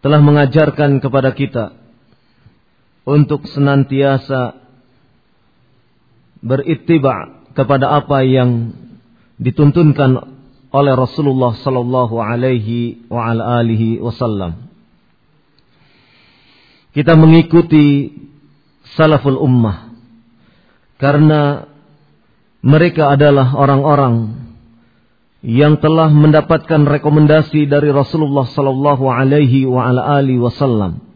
telah mengajarkan kepada kita untuk senantiasa berittiba kepada apa yang dituntunkan oleh Rasulullah sallallahu alaihi wa ala alihi wasallam. Kita mengikuti salaful ummah karena mereka adalah orang-orang yang telah mendapatkan rekomendasi dari Rasulullah sallallahu alaihi wa ala alihi wasallam.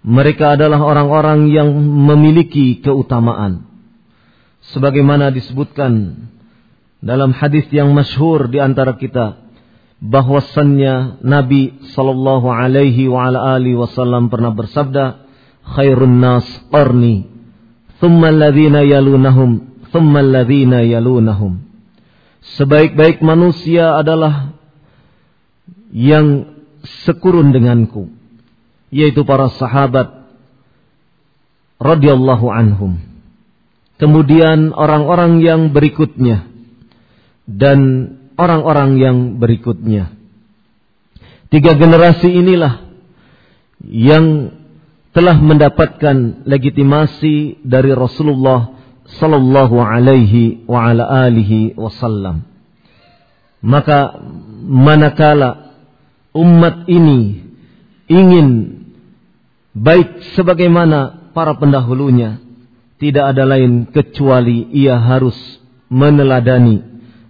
Mereka adalah orang-orang yang memiliki keutamaan. Sebagaimana disebutkan dalam hadis yang masyhur di antara kita bahwasannya Nabi sallallahu alaihi wa ala alihi wasallam pernah bersabda, "Khairun nas qarni, thumma alladhina yalunahum thumma alladhina yalunahum. Sebaik-baik manusia adalah yang sekurun denganku, yaitu para sahabat radhiyallahu anhum. Kemudian orang-orang yang berikutnya dan orang-orang yang berikutnya. Tiga generasi inilah yang telah mendapatkan legitimasi dari Rasulullah sallallahu alaihi wa ala alihi wasallam. Maka manakala umat ini ingin baik sebagaimana para pendahulunya, tidak ada lain kecuali ia harus meneladani,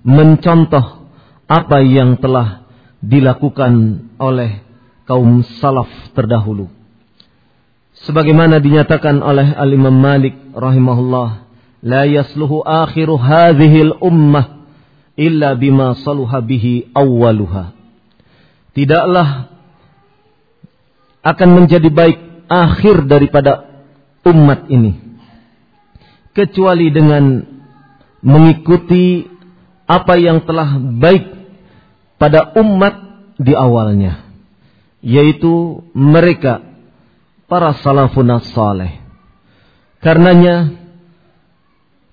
mencontoh apa yang telah dilakukan oleh kaum salaf terdahulu. Sebagaimana dinyatakan oleh Al-Imam Malik rahimahullah la yasluhu akhiru ummah illa bima saluha bihi awwaluha. Tidaklah akan menjadi baik akhir daripada umat ini kecuali dengan mengikuti apa yang telah baik pada umat di awalnya yaitu mereka para salafun saleh karenanya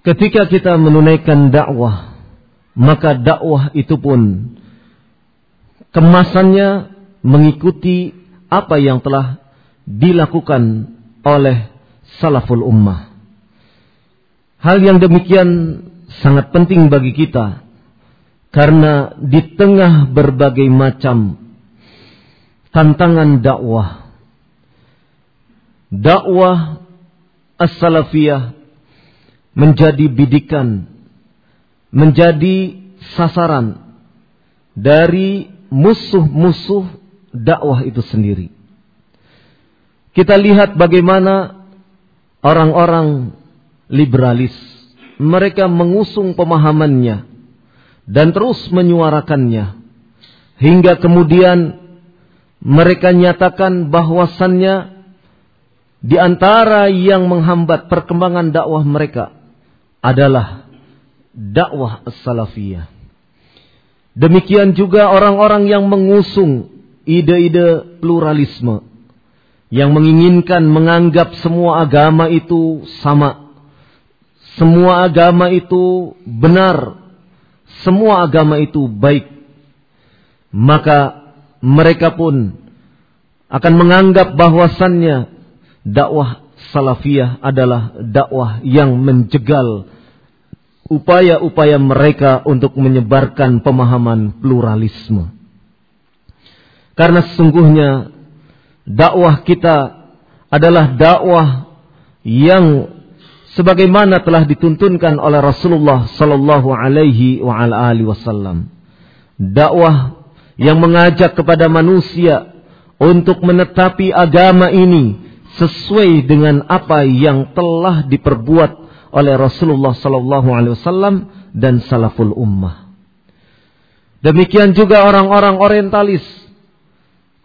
Ketika kita menunaikan dakwah, maka dakwah itu pun kemasannya mengikuti apa yang telah dilakukan oleh salaful ummah. Hal yang demikian sangat penting bagi kita karena di tengah berbagai macam tantangan dakwah dakwah as-salafiyah menjadi bidikan, menjadi sasaran dari musuh-musuh dakwah itu sendiri. Kita lihat bagaimana orang-orang liberalis. Mereka mengusung pemahamannya dan terus menyuarakannya hingga kemudian mereka nyatakan bahwasannya di antara yang menghambat perkembangan dakwah mereka adalah dakwah as-salafiyah. Demikian juga orang-orang yang mengusung ide-ide pluralisme yang menginginkan menganggap semua agama itu sama. Semua agama itu benar. Semua agama itu baik. Maka mereka pun akan menganggap bahwasannya dakwah salafiyah adalah dakwah yang menjegal upaya-upaya mereka untuk menyebarkan pemahaman pluralisme. Karena sesungguhnya dakwah kita adalah dakwah yang sebagaimana telah dituntunkan oleh Rasulullah sallallahu alaihi wa alihi wasallam. Dakwah yang mengajak kepada manusia untuk menetapi agama ini sesuai dengan apa yang telah diperbuat oleh Rasulullah sallallahu alaihi wasallam dan salaful ummah. Demikian juga orang-orang orientalis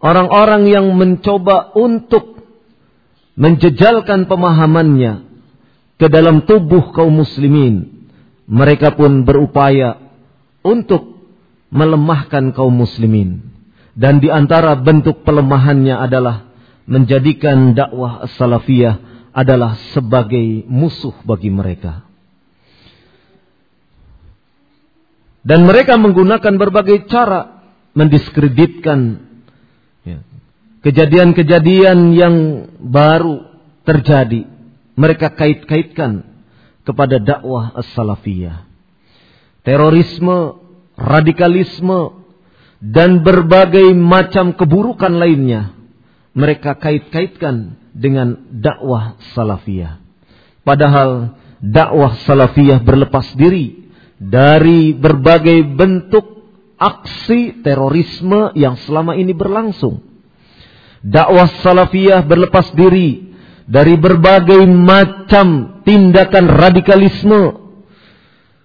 Orang-orang yang mencoba untuk menjejalkan pemahamannya ke dalam tubuh kaum muslimin. Mereka pun berupaya untuk melemahkan kaum muslimin. Dan di antara bentuk pelemahannya adalah menjadikan dakwah salafiyah adalah sebagai musuh bagi mereka. Dan mereka menggunakan berbagai cara mendiskreditkan kejadian-kejadian yang baru terjadi mereka kait-kaitkan kepada dakwah as-salafiyah. Terorisme, radikalisme dan berbagai macam keburukan lainnya mereka kait-kaitkan dengan dakwah salafiyah. Padahal dakwah salafiyah berlepas diri dari berbagai bentuk aksi terorisme yang selama ini berlangsung dakwah salafiyah berlepas diri dari berbagai macam tindakan radikalisme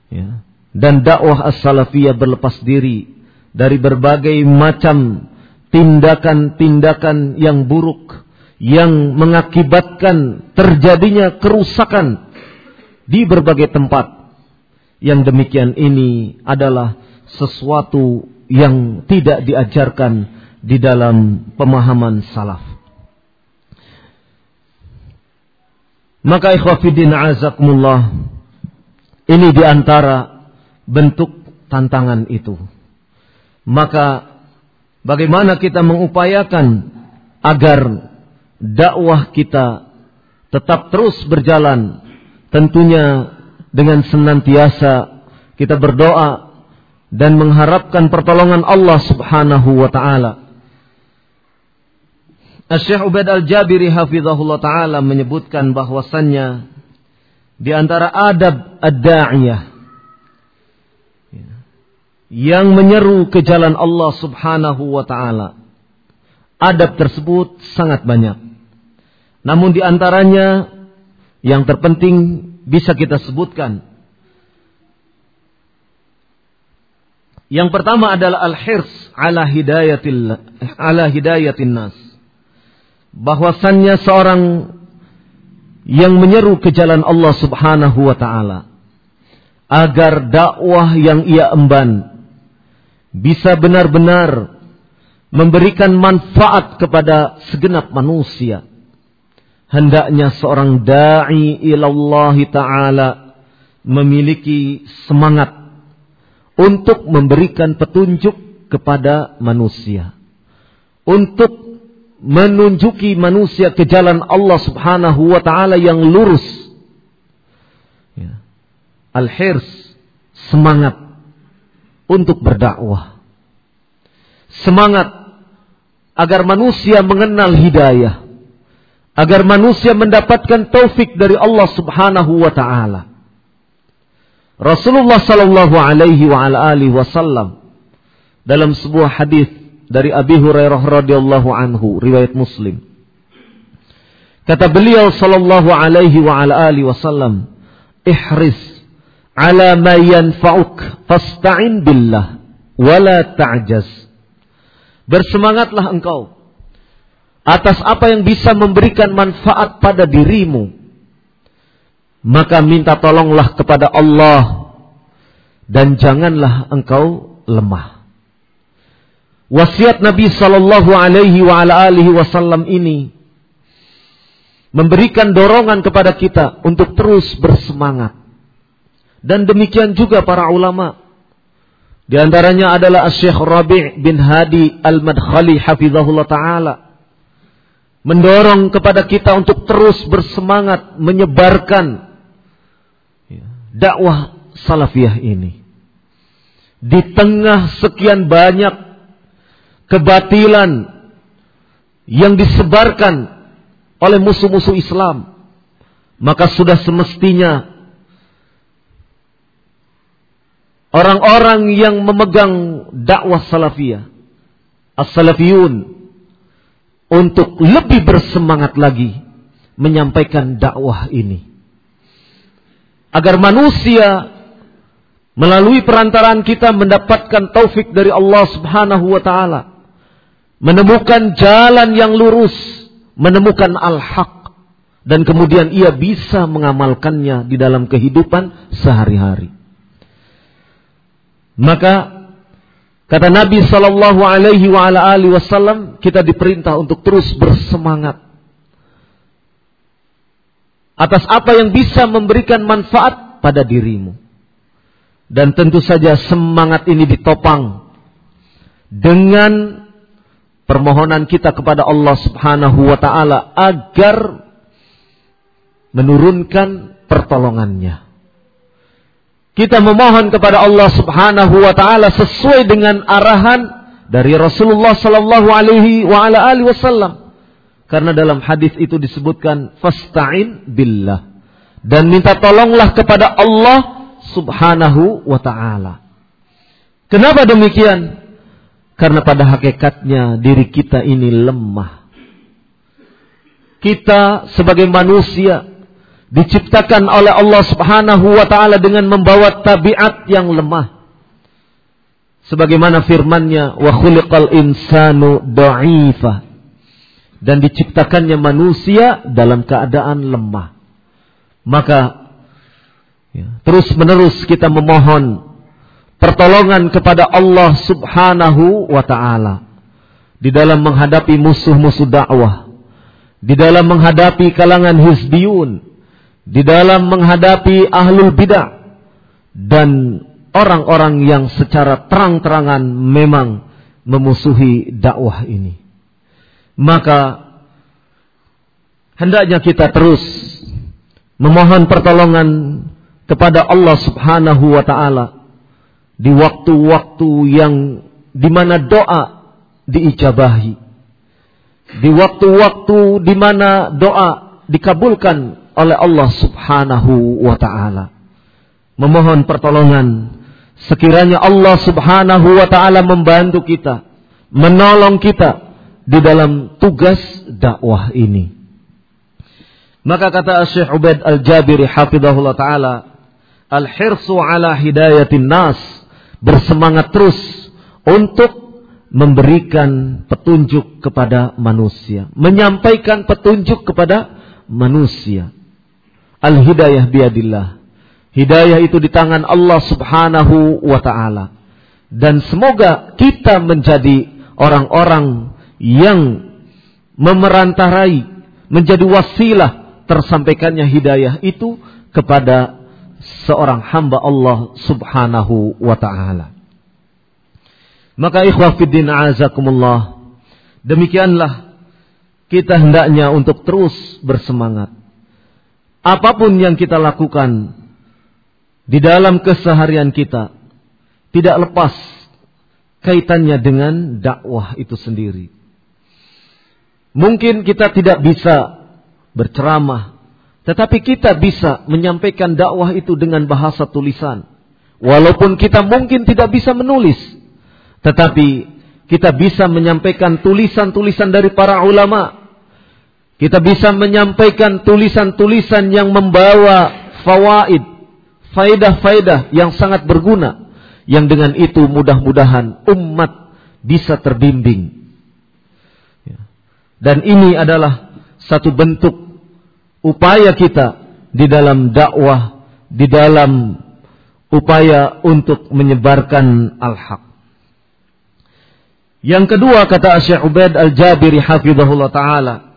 ya. dan dakwah as-salafiyah berlepas diri dari berbagai macam tindakan-tindakan yang buruk yang mengakibatkan terjadinya kerusakan di berbagai tempat yang demikian ini adalah sesuatu yang tidak diajarkan di dalam pemahaman salaf. Maka ikhwafidin azakumullah ini di antara bentuk tantangan itu. Maka bagaimana kita mengupayakan agar dakwah kita tetap terus berjalan? Tentunya dengan senantiasa kita berdoa dan mengharapkan pertolongan Allah Subhanahu wa taala. Syekh Ubaid Al-Jabiri hafizahullah taala menyebutkan bahwasannya di antara adab ad-da'iyah yang menyeru ke jalan Allah Subhanahu wa taala. Adab tersebut sangat banyak. Namun di antaranya yang terpenting bisa kita sebutkan. Yang pertama adalah al-hirs ala hidayatil ala hidayatin nas bahwasannya seorang yang menyeru ke jalan Allah Subhanahu wa taala agar dakwah yang ia emban bisa benar-benar memberikan manfaat kepada segenap manusia. Hendaknya seorang dai ilallah taala memiliki semangat untuk memberikan petunjuk kepada manusia. Untuk menunjuki manusia ke jalan Allah Subhanahu wa taala yang lurus. Ya. Al-hirs semangat untuk berdakwah. Semangat agar manusia mengenal hidayah. Agar manusia mendapatkan taufik dari Allah Subhanahu wa taala. Rasulullah sallallahu alaihi wa ala alihi wasallam dalam sebuah hadis dari Abi Hurairah radhiyallahu anhu riwayat Muslim. Kata beliau sallallahu alaihi wa ala alihi wasallam, "Ihris ala ma yanfa'uk fasta'in billah wala ta'jaz." Bersemangatlah engkau atas apa yang bisa memberikan manfaat pada dirimu. Maka minta tolonglah kepada Allah dan janganlah engkau lemah. Wasiat Nabi sallallahu alaihi wa ala alihi wasallam ini memberikan dorongan kepada kita untuk terus bersemangat. Dan demikian juga para ulama. Di antaranya adalah Syekh Rabi' bin Hadi Al-Madkhali hafizahullah taala mendorong kepada kita untuk terus bersemangat menyebarkan dakwah salafiyah ini. Di tengah sekian banyak kebatilan yang disebarkan oleh musuh-musuh Islam, maka sudah semestinya orang-orang yang memegang dakwah salafiyah, as-salafiyun, untuk lebih bersemangat lagi menyampaikan dakwah ini. Agar manusia melalui perantaraan kita mendapatkan taufik dari Allah Subhanahu wa taala, menemukan jalan yang lurus menemukan al-haq dan kemudian ia bisa mengamalkannya di dalam kehidupan sehari-hari. Maka kata Nabi Shallallahu Alaihi Wasallam kita diperintah untuk terus bersemangat atas apa yang bisa memberikan manfaat pada dirimu. Dan tentu saja semangat ini ditopang dengan permohonan kita kepada Allah Subhanahu wa taala agar menurunkan pertolongannya. Kita memohon kepada Allah Subhanahu wa taala sesuai dengan arahan dari Rasulullah sallallahu alaihi wa ala alihi wasallam. Karena dalam hadis itu disebutkan fasta'in billah dan minta tolonglah kepada Allah Subhanahu wa taala. Kenapa demikian? Karena pada hakikatnya diri kita ini lemah. Kita sebagai manusia diciptakan oleh Allah Subhanahu wa taala dengan membawa tabiat yang lemah. Sebagaimana firman-Nya, "Wa khuliqal insanu dha'ifa." Dan diciptakannya manusia dalam keadaan lemah. Maka ya, terus menerus kita memohon pertolongan kepada Allah Subhanahu wa taala di dalam menghadapi musuh-musuh dakwah, di dalam menghadapi kalangan hizbiyun, di dalam menghadapi ahlul bidah dan orang-orang yang secara terang-terangan memang memusuhi dakwah ini. Maka hendaknya kita terus memohon pertolongan kepada Allah Subhanahu wa taala di waktu-waktu yang di mana doa diijabahi. Di waktu-waktu di mana doa dikabulkan oleh Allah Subhanahu wa taala. Memohon pertolongan sekiranya Allah Subhanahu wa taala membantu kita, menolong kita di dalam tugas dakwah ini. Maka kata Syekh Ubaid Al-Jabiri hafizahullah taala, al-hirsu ala hidayatin nas bersemangat terus untuk memberikan petunjuk kepada manusia, menyampaikan petunjuk kepada manusia. Al-hidayah biadillah. Hidayah itu di tangan Allah Subhanahu wa taala. Dan semoga kita menjadi orang-orang yang memerantarai, menjadi wasilah tersampaikannya hidayah itu kepada seorang hamba Allah Subhanahu wa taala. Maka ikhwah fiddin azakumullah, demikianlah kita hendaknya untuk terus bersemangat. Apa pun yang kita lakukan di dalam keseharian kita tidak lepas kaitannya dengan dakwah itu sendiri. Mungkin kita tidak bisa berceramah tetapi kita bisa menyampaikan dakwah itu dengan bahasa tulisan. Walaupun kita mungkin tidak bisa menulis. Tetapi kita bisa menyampaikan tulisan-tulisan dari para ulama. Kita bisa menyampaikan tulisan-tulisan yang membawa fawaid, faidah-faidah yang sangat berguna. Yang dengan itu mudah-mudahan umat bisa terbimbing. Ya. Dan ini adalah satu bentuk upaya kita di dalam dakwah, di dalam upaya untuk menyebarkan al-haq. Yang kedua kata Syekh Ubaid Al-Jabiri hafizahullah taala,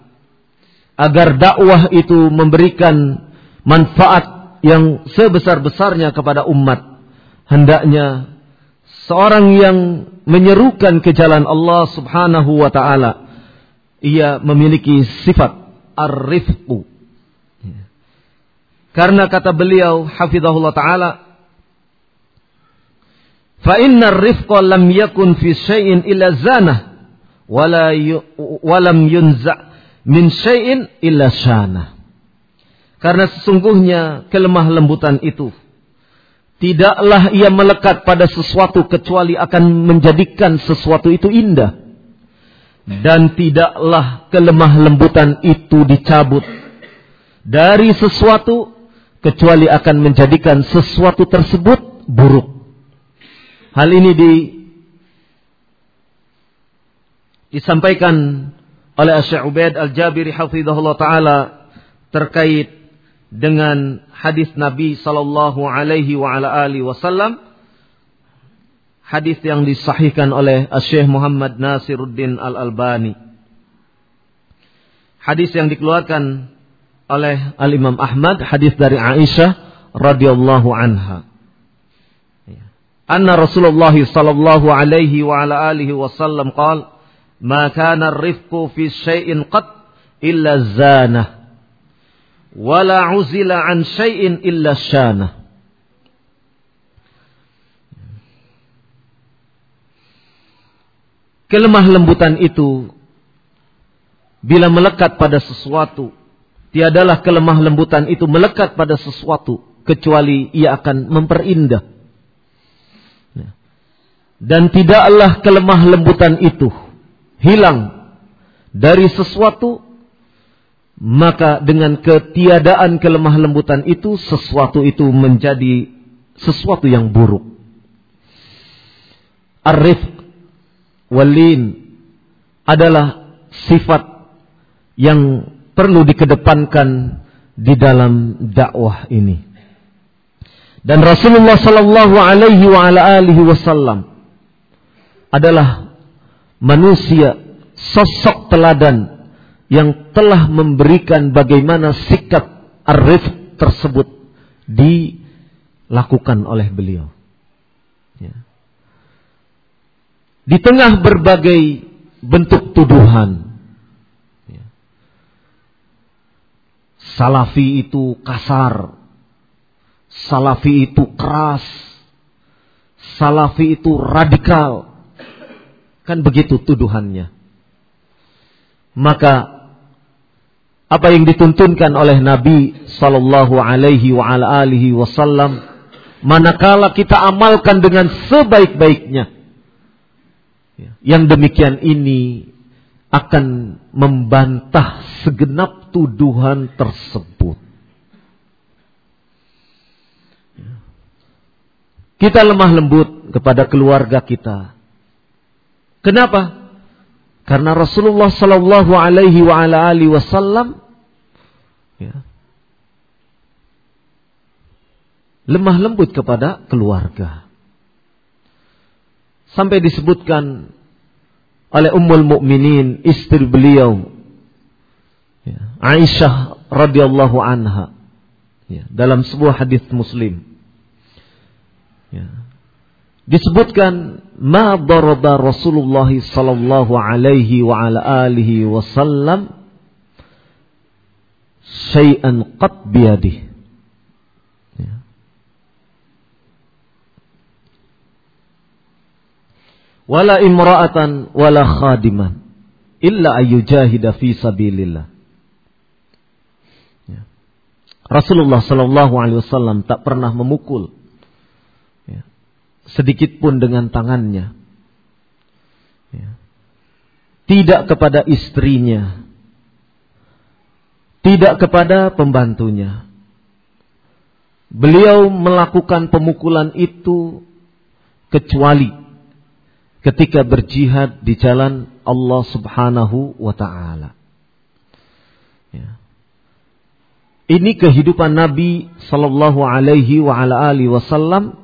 agar dakwah itu memberikan manfaat yang sebesar-besarnya kepada umat. Hendaknya seorang yang menyerukan ke jalan Allah Subhanahu wa taala ia memiliki sifat ar-rifqu. Karena kata beliau hafizahullah taala fa inna ar-rifqa lam yakun fi syai'in illa zanah wala walam yunza' min syai'in illa syana. Karena sesungguhnya kelemah lembutan itu tidaklah ia melekat pada sesuatu kecuali akan menjadikan sesuatu itu indah. Dan tidaklah kelemah lembutan itu dicabut dari sesuatu kecuali akan menjadikan sesuatu tersebut buruk. Hal ini di, disampaikan oleh Syekh Ubaid Al-Jabiri hafizahullah taala terkait dengan hadis Nabi sallallahu alaihi wa ala alihi wasallam. Hadis yang disahihkan oleh Syekh Muhammad Nasiruddin Al-Albani. Hadis yang dikeluarkan oleh Al-Imam Ahmad hadis dari Aisyah radhiyallahu anha. Anna Rasulullah sallallahu alaihi wa ala alihi wasallam qala maka narifku fi syai'in qat illa zana. Wala uzila an syai'in illa syanah kelemah lembutan itu bila melekat pada sesuatu tiadalah kelemah lembutan itu melekat pada sesuatu kecuali ia akan memperindah. Dan tidaklah kelemah lembutan itu hilang dari sesuatu, maka dengan ketiadaan kelemah lembutan itu, sesuatu itu menjadi sesuatu yang buruk. Arif walin adalah sifat yang perlu dikedepankan di dalam dakwah ini. Dan Rasulullah sallallahu alaihi wasallam adalah manusia sosok teladan yang telah memberikan bagaimana sikap arif tersebut dilakukan oleh beliau. Ya. Di tengah berbagai bentuk tuduhan, ya. salafi itu kasar, salafi itu keras, salafi itu radikal, Kan begitu tuduhannya. Maka apa yang dituntunkan oleh Nabi sallallahu alaihi wa ala alihi wasallam manakala kita amalkan dengan sebaik-baiknya ya, yang demikian ini akan membantah segenap tuduhan tersebut. Ya. Kita lemah lembut kepada keluarga kita, Kenapa? Karena Rasulullah Sallallahu Alaihi Wasallam ya, lemah lembut kepada keluarga. Sampai disebutkan oleh Ummul Mukminin istri beliau ya, Aisyah radhiyallahu anha ya, dalam sebuah hadis Muslim. Ya, disebutkan ma daraba Rasulullah sallallahu alaihi wa ala alihi wasallam syai'an qat biyadih ya. wala imra'atan wala khadiman illa ayyujahida fi sabilillah ya. Rasulullah sallallahu alaihi wasallam tak pernah memukul sedikit pun dengan tangannya. Ya. Tidak kepada istrinya. tidak kepada pembantunya. Beliau melakukan pemukulan itu kecuali ketika berjihad di jalan Allah Subhanahu wa taala. Ya. Ini kehidupan Nabi sallallahu alaihi wasallam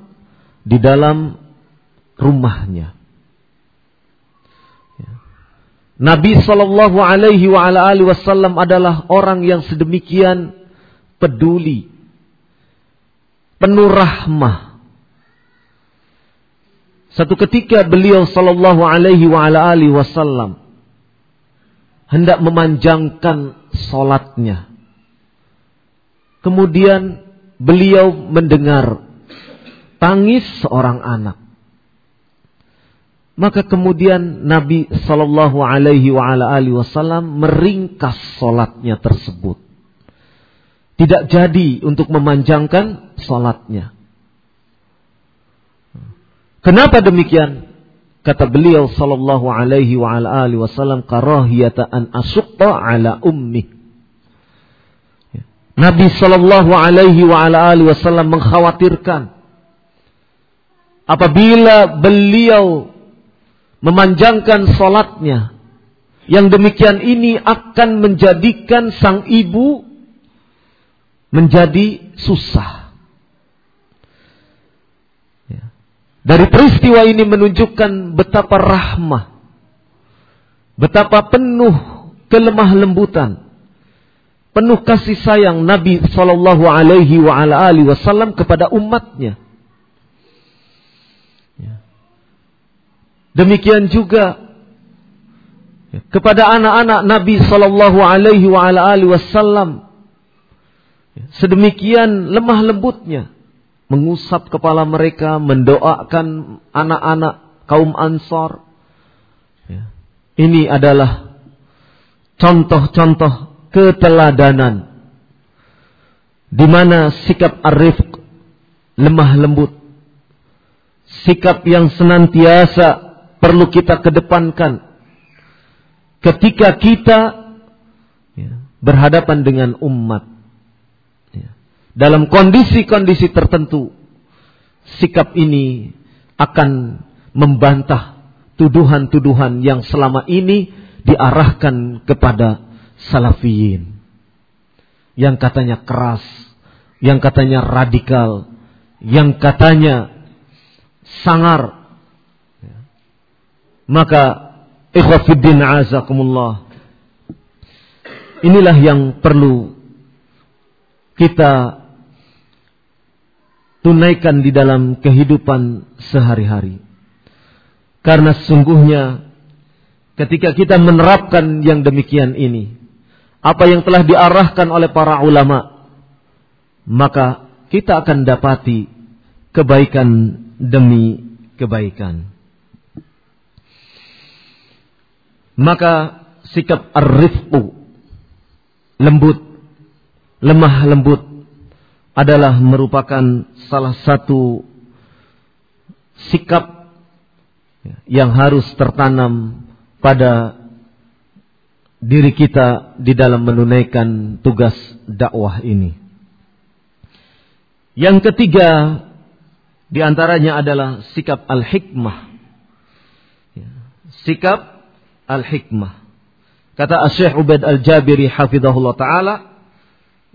di dalam rumahnya. Ya. Nabi sallallahu alaihi wasallam adalah orang yang sedemikian peduli penuh rahmah. Satu ketika beliau sallallahu alaihi wasallam hendak memanjangkan salatnya. Kemudian beliau mendengar tangis seorang anak. Maka kemudian Nabi Sallallahu Alaihi Wasallam meringkas solatnya tersebut tidak jadi untuk memanjangkan salatnya. Kenapa demikian? Kata beliau sallallahu alaihi wasallam karahiyata an asuqqa ala ummi. Nabi sallallahu alaihi wasallam mengkhawatirkan apabila beliau memanjangkan salatnya yang demikian ini akan menjadikan sang ibu menjadi susah. Ya. Dari peristiwa ini menunjukkan betapa rahmah, betapa penuh kelemah lembutan, penuh kasih sayang Nabi Shallallahu Alaihi Wasallam kepada umatnya. Demikian juga kepada anak-anak Nabi Shallallahu Alaihi Wasallam sedemikian lemah lembutnya mengusap kepala mereka, mendoakan anak-anak kaum Ansor. Ini adalah contoh-contoh keteladanan di mana sikap arif lemah lembut, sikap yang senantiasa perlu kita kedepankan ketika kita ya, berhadapan dengan umat dalam kondisi-kondisi tertentu, sikap ini akan membantah tuduhan-tuduhan yang selama ini diarahkan kepada salafiyin. Yang katanya keras, yang katanya radikal, yang katanya sangar. Maka ikhwafiddin azakumullah. Inilah yang perlu kita tunaikan di dalam kehidupan sehari-hari. Karena sesungguhnya ketika kita menerapkan yang demikian ini, apa yang telah diarahkan oleh para ulama, maka kita akan dapati kebaikan demi kebaikan. Maka sikap arifku lembut, lemah lembut adalah merupakan salah satu sikap yang harus tertanam pada diri kita di dalam menunaikan tugas dakwah ini. Yang ketiga di antaranya adalah sikap al-hikmah. Sikap al-hikmah. Kata Syekh Ubaid Al-Jabiri hafizahullah taala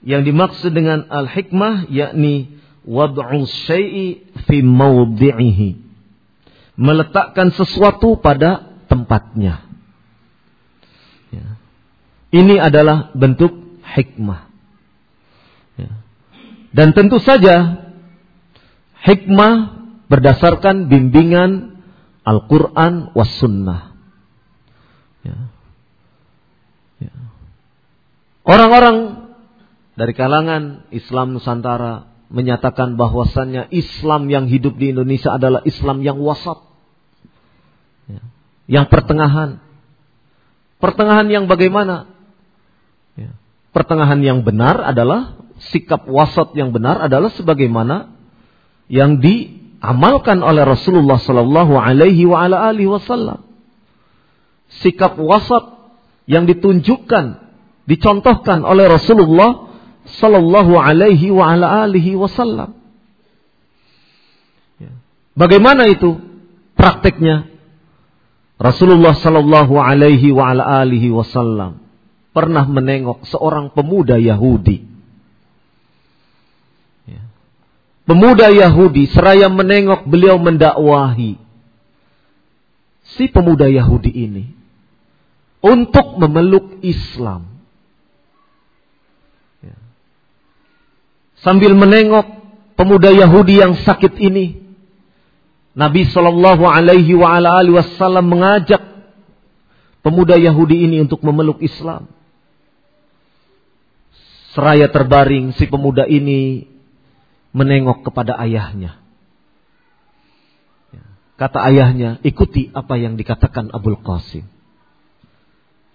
yang dimaksud dengan al-hikmah yakni wad'u syai'i fi mawdi'ihi. Meletakkan sesuatu pada tempatnya. Ya. Ini adalah bentuk hikmah. Ya. Dan tentu saja hikmah berdasarkan bimbingan Al-Quran was sunnah. Ya. Ya. Orang-orang dari kalangan Islam Nusantara menyatakan bahwasannya Islam yang hidup di Indonesia adalah Islam yang wasat. Ya. Yang pertengahan. Pertengahan yang bagaimana? Ya. Pertengahan yang benar adalah sikap wasat yang benar adalah sebagaimana yang diamalkan oleh Rasulullah Sallallahu Alaihi Wasallam. Sikap wasat yang ditunjukkan dicontohkan oleh Rasulullah sallallahu alaihi wa ala alihi wasallam. Ya. Bagaimana itu prakteknya? Rasulullah sallallahu alaihi wa ala alihi wasallam pernah menengok seorang pemuda Yahudi. Ya. Pemuda Yahudi seraya menengok beliau mendakwahi si pemuda Yahudi ini untuk memeluk Islam. Ya. Sambil menengok pemuda Yahudi yang sakit ini, Nabi Shallallahu Alaihi Wasallam mengajak pemuda Yahudi ini untuk memeluk Islam. Seraya terbaring, si pemuda ini menengok kepada ayahnya. Kata ayahnya, ikuti apa yang dikatakan Abul Qasim.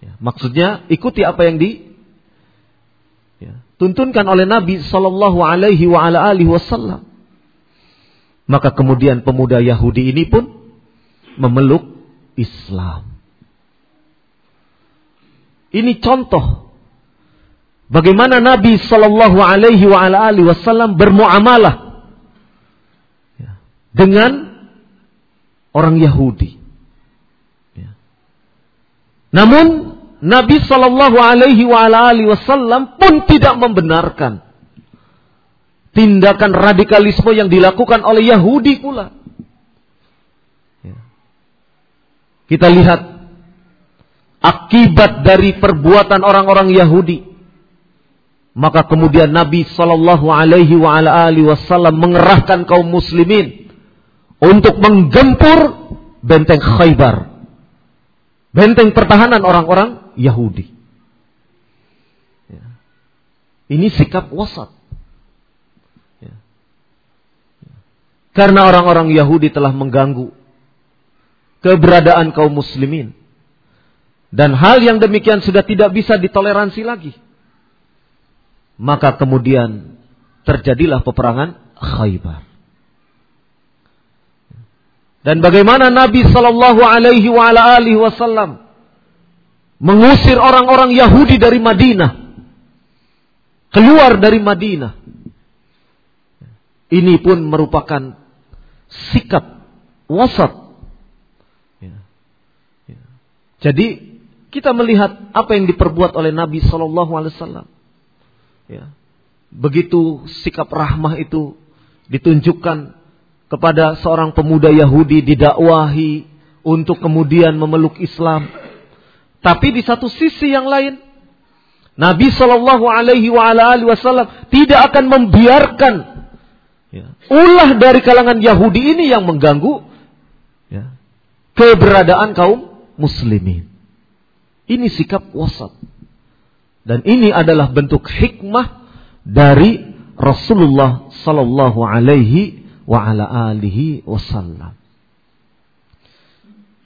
Ya, maksudnya ikuti apa yang di ya, oleh Nabi Shallallahu Alaihi Wasallam. Maka kemudian pemuda Yahudi ini pun memeluk Islam. Ini contoh Bagaimana Nabi Shallallahu Alaihi Wasallam bermuamalah ya, dengan orang Yahudi. Ya. Namun Nabi Shallallahu Alaihi Wasallam pun tidak membenarkan tindakan radikalisme yang dilakukan oleh Yahudi pula. Ya. Kita lihat akibat dari perbuatan orang-orang Yahudi maka kemudian Nabi Shallallahu Alaihi Wasallam mengerahkan kaum muslimin untuk menggempur benteng Khaybar, benteng pertahanan orang-orang Yahudi. Ya. Ini sikap wasat. Ya. Karena orang-orang Yahudi telah mengganggu keberadaan kaum muslimin. Dan hal yang demikian sudah tidak bisa ditoleransi lagi. Maka kemudian terjadilah peperangan Khaybar. Dan bagaimana Nabi Shallallahu Alaihi Wasallam mengusir orang-orang Yahudi dari Madinah, keluar dari Madinah. Ini pun merupakan sikap wasat. Ya. Ya. Jadi kita melihat apa yang diperbuat oleh Nabi Shallallahu Alaihi Wasallam. Ya. Begitu sikap rahmah itu ditunjukkan kepada seorang pemuda Yahudi didakwahi untuk kemudian memeluk Islam. Tapi di satu sisi yang lain, Nabi Shallallahu Alaihi Wasallam tidak akan membiarkan ya, ulah dari kalangan Yahudi ini yang mengganggu ya, keberadaan kaum Muslimin. Ini sikap wasat. Dan ini adalah bentuk hikmah dari Rasulullah sallallahu alaihi wa ala alihi wasallam.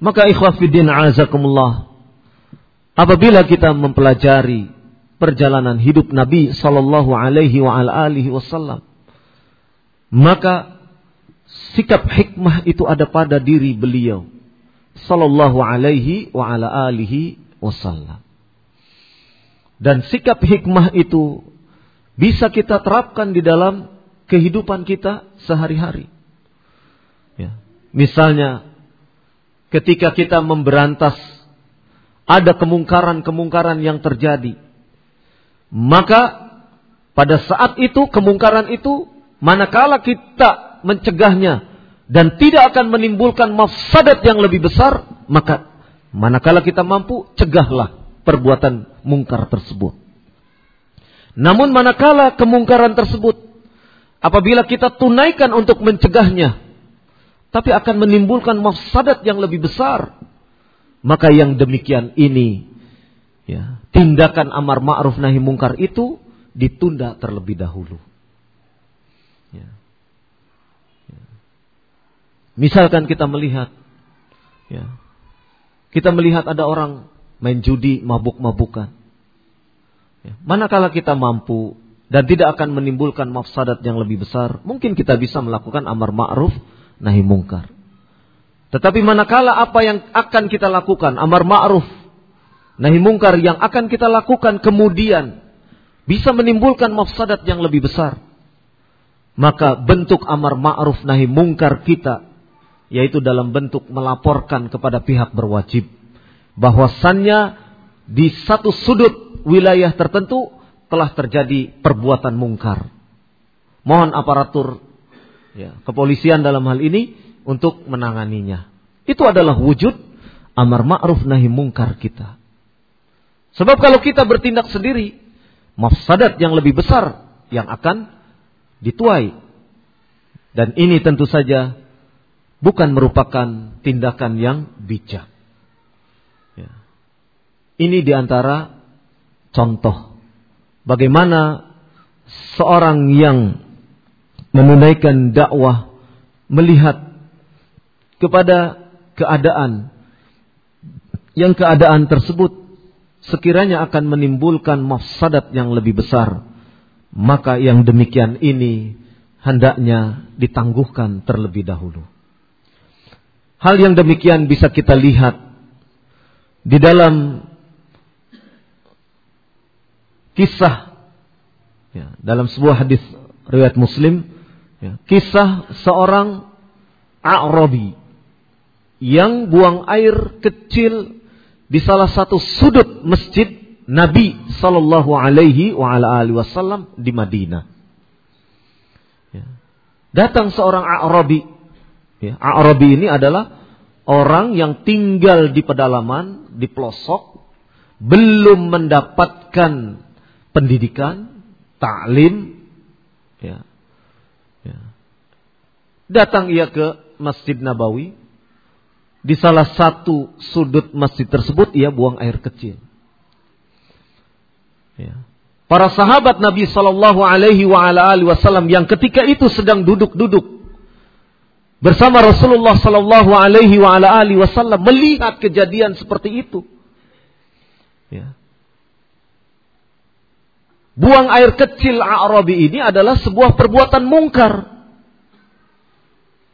Maka ikhwah fiddin azakumullah apabila kita mempelajari perjalanan hidup Nabi sallallahu alaihi wa ala alihi wasallam maka sikap hikmah itu ada pada diri beliau sallallahu alaihi wa ala alihi wasallam. Dan sikap hikmah itu bisa kita terapkan di dalam kehidupan kita sehari-hari. Ya. Misalnya, ketika kita memberantas ada kemungkaran-kemungkaran yang terjadi, maka pada saat itu kemungkaran itu manakala kita mencegahnya dan tidak akan menimbulkan mafsadat yang lebih besar, maka manakala kita mampu cegahlah perbuatan mungkar tersebut. Namun manakala kemungkaran tersebut apabila kita tunaikan untuk mencegahnya tapi akan menimbulkan mafsadat yang lebih besar, maka yang demikian ini ya, tindakan amar ma'ruf nahi mungkar itu ditunda terlebih dahulu. Ya. Ya. Misalkan kita melihat ya, kita melihat ada orang main judi, mabuk-mabukan. Ya. Manakala kita mampu dan tidak akan menimbulkan mafsadat yang lebih besar, mungkin kita bisa melakukan amar ma'ruf nahi mungkar. Tetapi manakala apa yang akan kita lakukan, amar ma'ruf nahi mungkar yang akan kita lakukan kemudian bisa menimbulkan mafsadat yang lebih besar. Maka bentuk amar ma'ruf nahi mungkar kita yaitu dalam bentuk melaporkan kepada pihak berwajib bahwasannya di satu sudut wilayah tertentu telah terjadi perbuatan mungkar. Mohon aparatur ya, kepolisian dalam hal ini untuk menanganinya. Itu adalah wujud amar ma'ruf nahi mungkar kita. Sebab kalau kita bertindak sendiri, mafsadat yang lebih besar yang akan dituai. Dan ini tentu saja bukan merupakan tindakan yang bijak. Ya. Ini di antara contoh bagaimana seorang yang menunaikan dakwah melihat kepada keadaan yang keadaan tersebut sekiranya akan menimbulkan mafsadat yang lebih besar maka yang demikian ini hendaknya ditangguhkan terlebih dahulu. Hal yang demikian bisa kita lihat di dalam kisah ya, dalam sebuah hadis riwayat Muslim ya, kisah seorang Arabi yang buang air kecil di salah satu sudut masjid Nabi Sallallahu Alaihi Wasallam di Madinah. Ya. Datang seorang Arabi. Ya, Arabi ini adalah orang yang tinggal di pedalaman, di pelosok, belum mendapatkan pendidikan, taklim, ya. ya. Datang ia ke Masjid Nabawi. Di salah satu sudut masjid tersebut ia buang air kecil. Ya. Para sahabat Nabi Shallallahu Alaihi Wasallam yang ketika itu sedang duduk-duduk bersama Rasulullah Shallallahu Alaihi Wasallam melihat kejadian seperti itu. Ya. Buang air kecil Arabi ini adalah sebuah perbuatan mungkar.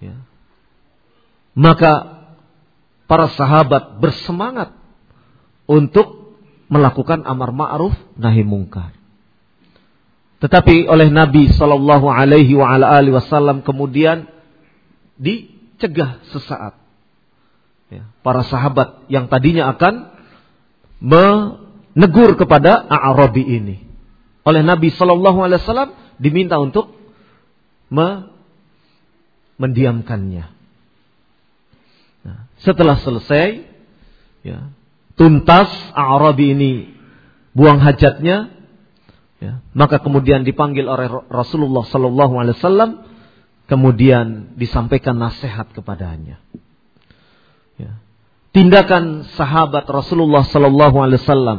Ya. Maka para sahabat bersemangat untuk melakukan amar ma'ruf nahi mungkar. Tetapi oleh Nabi Shallallahu Alaihi Wasallam kemudian dicegah sesaat. Ya, para sahabat yang tadinya akan menegur kepada Arabi ini oleh Nabi Shallallahu Alaihi Wasallam diminta untuk me mendiamkannya. Nah, setelah selesai, ya, tuntas Arabi ini buang hajatnya, ya, maka kemudian dipanggil oleh Rasulullah Shallallahu Alaihi Wasallam, kemudian disampaikan nasihat kepadanya. Ya. Tindakan sahabat Rasulullah Shallallahu Alaihi Wasallam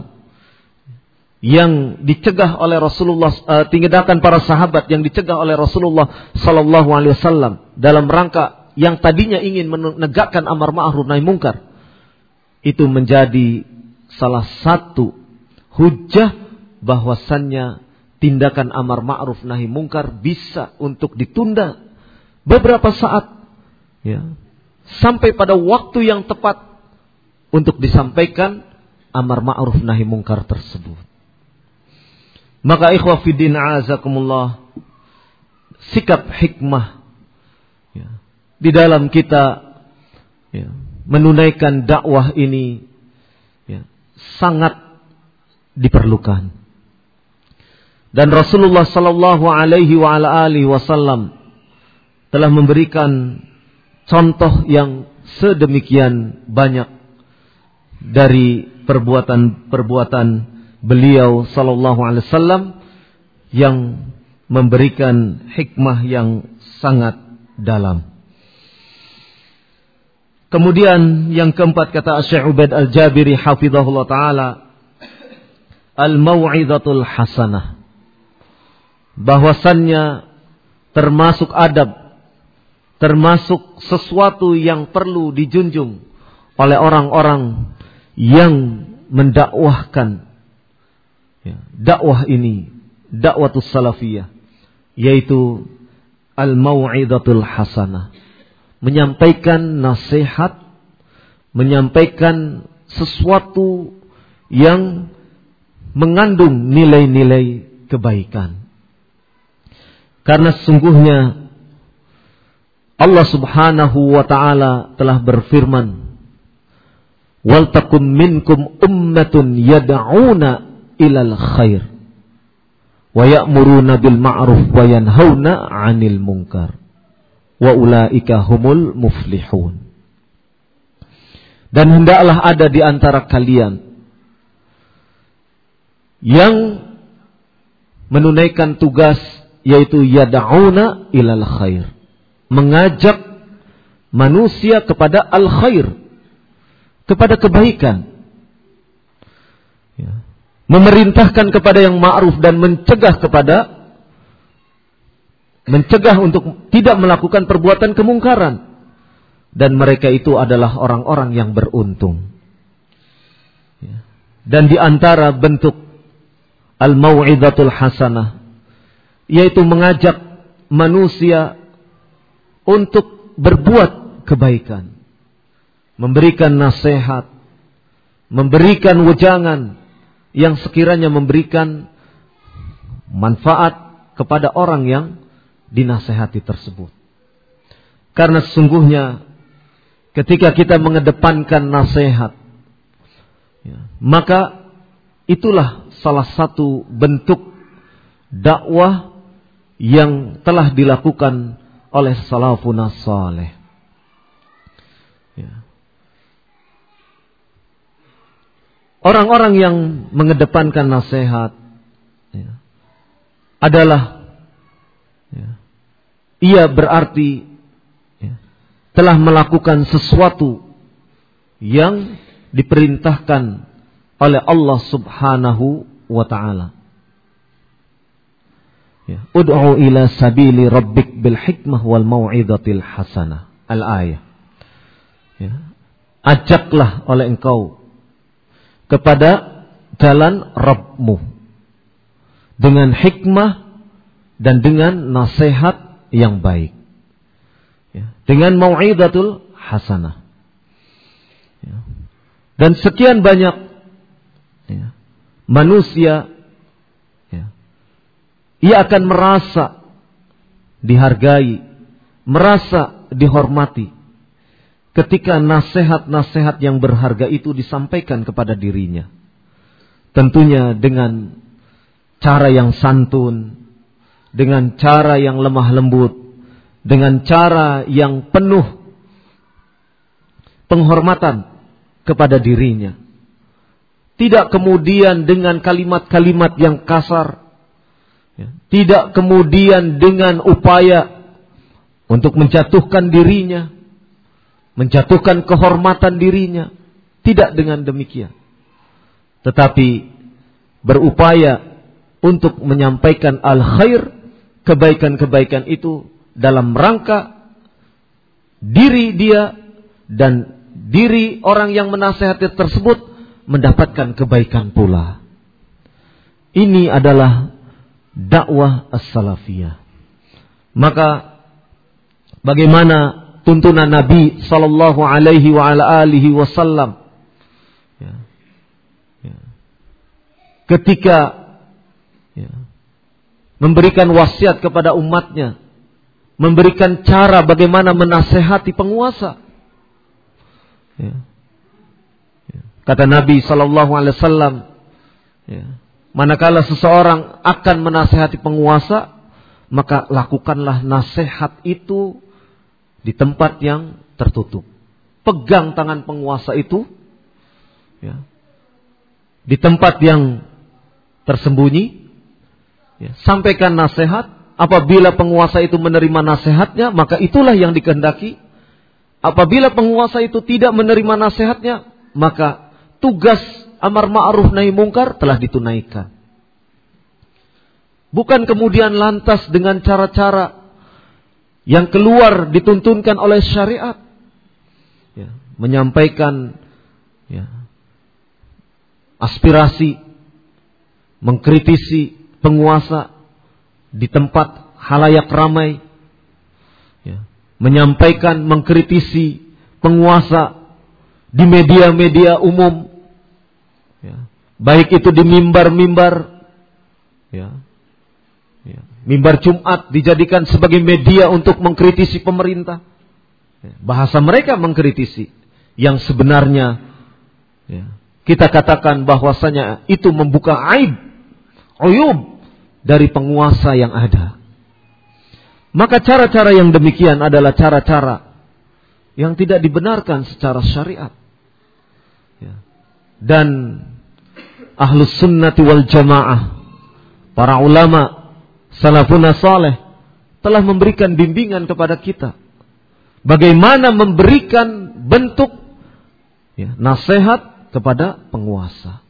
yang dicegah oleh Rasulullah uh, tindakan para sahabat yang dicegah oleh Rasulullah sallallahu alaihi wasallam dalam rangka yang tadinya ingin menegakkan amar ma'ruf nahi mungkar itu menjadi salah satu hujah bahwasannya tindakan amar ma'ruf nahi mungkar bisa untuk ditunda beberapa saat ya sampai pada waktu yang tepat untuk disampaikan amar ma'ruf nahi mungkar tersebut maka ikhwah fiddin azakumullah sikap hikmah ya, di dalam kita ya, menunaikan dakwah ini ya, sangat diperlukan. Dan Rasulullah Sallallahu Alaihi Wasallam telah memberikan contoh yang sedemikian banyak dari perbuatan-perbuatan beliau sallallahu alaihi wasallam yang memberikan hikmah yang sangat dalam. Kemudian yang keempat kata Syekh Ubaid Al-Jabiri hafizahullah taala al-mau'izatul hasanah. Bahwasannya termasuk adab, termasuk sesuatu yang perlu dijunjung oleh orang-orang yang mendakwahkan ya, dakwah ini, dakwatus salafiyah, yaitu al-mau'idatul hasanah. Menyampaikan nasihat, menyampaikan sesuatu yang mengandung nilai-nilai kebaikan. Karena sesungguhnya Allah Subhanahu wa taala telah berfirman, "Wal takum minkum ummatun yad'una ilal khair wa ya'muruna bil ma'ruf wa yanhauna 'anil munkar wa ulaika humul muflihun." Dan hendaklah ada di antara kalian yang menunaikan tugas yaitu yad'una ilal khair mengajak manusia kepada al khair kepada kebaikan. Memerintahkan kepada yang ma'ruf dan mencegah kepada mencegah untuk tidak melakukan perbuatan kemungkaran. Dan mereka itu adalah orang-orang yang beruntung. Ya. dan di antara bentuk al-mau'idatul hasanah yaitu mengajak manusia untuk berbuat kebaikan. Memberikan nasihat memberikan wejangan yang sekiranya memberikan manfaat kepada orang yang dinasehati tersebut karena sesungguhnya ketika kita mengedepankan nasihat ya, maka itulah salah satu bentuk dakwah yang telah dilakukan oleh salafun saleh. Ya. Orang-orang yang mengedepankan nasihat ya, adalah ya, ia berarti ya, telah melakukan sesuatu yang diperintahkan oleh Allah Subhanahu wa taala. Ya. Ud'u ila sabili rabbik bil hikmah wal mau'izatil hasanah. Al-ayah. Ya. Ajaklah oleh engkau kepada jalan Rabbmu dengan hikmah dan dengan nasihat yang baik. Ya. Dengan mau'izatul hasanah. Ya. Dan sekian banyak ya, manusia ya, ia akan merasa dihargai, merasa dihormati ketika nasihat-nasihat yang berharga itu disampaikan kepada dirinya. Tentunya dengan cara yang santun, dengan cara yang lemah lembut, dengan cara yang penuh penghormatan kepada dirinya. Tidak kemudian dengan kalimat-kalimat yang kasar. Ya. Tidak kemudian dengan upaya untuk menjatuhkan dirinya. Menjatuhkan kehormatan dirinya. Tidak dengan demikian. Tetapi berupaya untuk menyampaikan al-khair. Kebaikan-kebaikan itu dalam rangka diri dia dan diri orang yang menasehati tersebut mendapatkan kebaikan pula. Ini adalah dakwah as-salafiyah. Maka bagaimana tuntunan Nabi sallallahu alaihi wa ala alihi wasallam ya. ya. ketika ya, memberikan wasiat kepada umatnya, memberikan cara bagaimana menasehati penguasa. Ya. Kata Nabi Shallallahu Alaihi Wasallam, ya, manakala seseorang akan menasehati penguasa, maka lakukanlah nasihat itu di tempat yang tertutup. Pegang tangan penguasa itu, ya, di tempat yang tersembunyi, ya, sampaikan nasihat. Apabila penguasa itu menerima nasihatnya, maka itulah yang dikehendaki. Apabila penguasa itu tidak menerima nasihatnya, maka tugas amar ma'ruf nahi mungkar telah ditunaikan. Bukan kemudian lantas dengan cara-cara yang keluar dituntunkan oleh syariat. Ya, menyampaikan ya, aspirasi, mengkritisi penguasa di tempat halayak ramai. Ya, menyampaikan, mengkritisi penguasa di media-media umum baik itu di mimbar-mimbar, ya, ya, mimbar Jumat dijadikan sebagai media untuk mengkritisi pemerintah. Ya, bahasa mereka mengkritisi yang sebenarnya ya, kita katakan bahwasanya itu membuka aib, uyub dari penguasa yang ada. Maka cara-cara yang demikian adalah cara-cara yang tidak dibenarkan secara syariat. Ya. Dan ahlus sunnati wal jamaah, para ulama, salafun saleh telah memberikan bimbingan kepada kita. Bagaimana memberikan bentuk ya, nasihat kepada penguasa.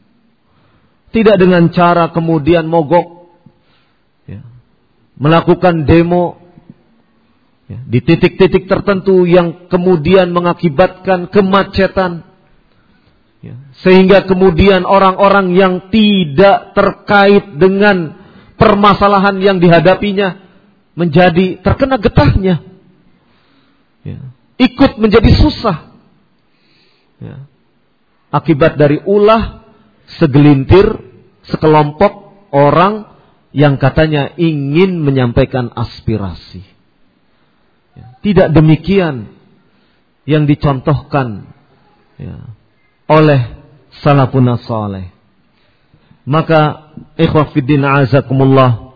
Tidak dengan cara kemudian mogok, ya, melakukan demo Ya, di titik-titik tertentu yang kemudian mengakibatkan kemacetan. Ya, sehingga kemudian orang-orang yang tidak terkait dengan permasalahan yang dihadapinya menjadi terkena getahnya. Ya, ikut menjadi susah. Ya, akibat dari ulah segelintir, sekelompok orang yang katanya ingin menyampaikan aspirasi. Ya, tidak demikian yang dicontohkan ya, oleh salafun saleh. Maka ikhwafiddin azakumullah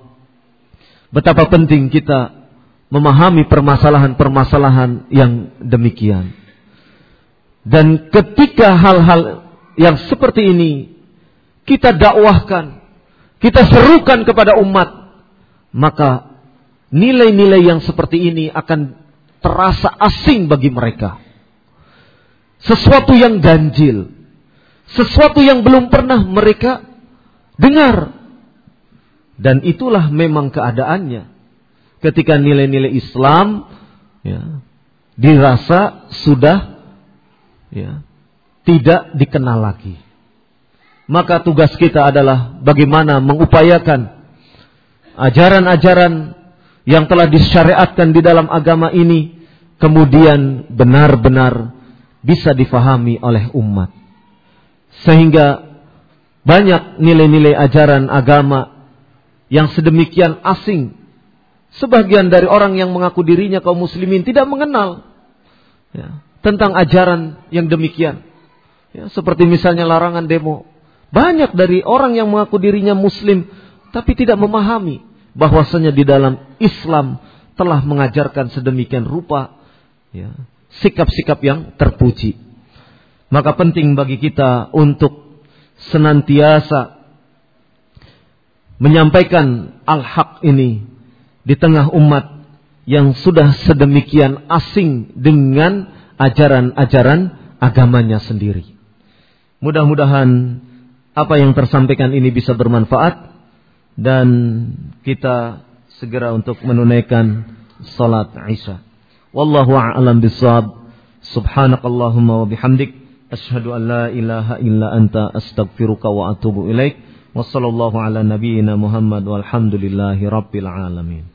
betapa penting kita memahami permasalahan-permasalahan yang demikian. Dan ketika hal-hal yang seperti ini kita dakwahkan, kita serukan kepada umat, maka nilai-nilai yang seperti ini akan terasa asing bagi mereka. Sesuatu yang ganjil, sesuatu yang belum pernah mereka dengar. Dan itulah memang keadaannya. Ketika nilai-nilai Islam ya, dirasa sudah ya, tidak dikenal lagi. Maka tugas kita adalah bagaimana mengupayakan ajaran-ajaran yang telah disyariatkan di dalam agama ini kemudian benar-benar bisa difahami oleh umat. Sehingga banyak nilai-nilai ajaran agama yang sedemikian asing. Sebagian dari orang yang mengaku dirinya kaum muslimin tidak mengenal ya, tentang ajaran yang demikian. Ya, seperti misalnya larangan demo. Banyak dari orang yang mengaku dirinya muslim tapi tidak memahami bahwasanya di dalam Islam telah mengajarkan sedemikian rupa ya, sikap-sikap yang terpuji. Maka penting bagi kita untuk senantiasa menyampaikan al-haq ini di tengah umat yang sudah sedemikian asing dengan ajaran-ajaran agamanya sendiri. Mudah-mudahan apa yang tersampaikan ini bisa bermanfaat dan kita segera untuk menunaikan salat Isya. Wallahu a'lam bishawab. Subhanakallahumma wa bihamdik asyhadu an la ilaha illa anta astaghfiruka wa atubu ilaik. Wassallallahu ala nabiyyina Muhammad walhamdulillahi rabbil alamin.